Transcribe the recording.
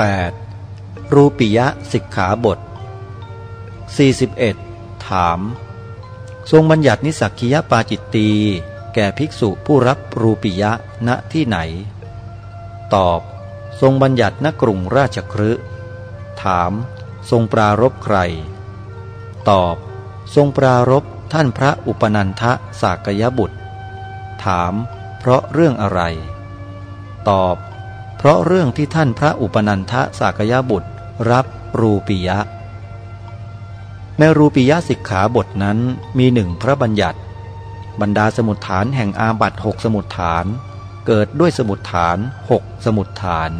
8. รูปิยะสิกขาบท 41. ถาม ทรงบัญญัตินิสักคียปาจิตตี แก่ภิกษุผู้รับรูปิยะณที่ไหน ตอบ ทรงบัญญัติณกรุงราชครืถาม ทรงปรารบใคร ตอบ ทรงปรารบท่านพระอุปนันทะสากยบุตร ถาม เพราะเรื่องอะไร ตอบ เพราะเรื่องที่ท่านพระอุปนันทะสากยบุตร รับรูปิยะ ในรูปิยะสิกขาบทนั้นมีหนึ่งพระบัญญัติ บรรดาสมุดฐานแห่งอาบัตหกสมุดฐาน เกิดด้วยสมุดฐานหกสมุดฐาน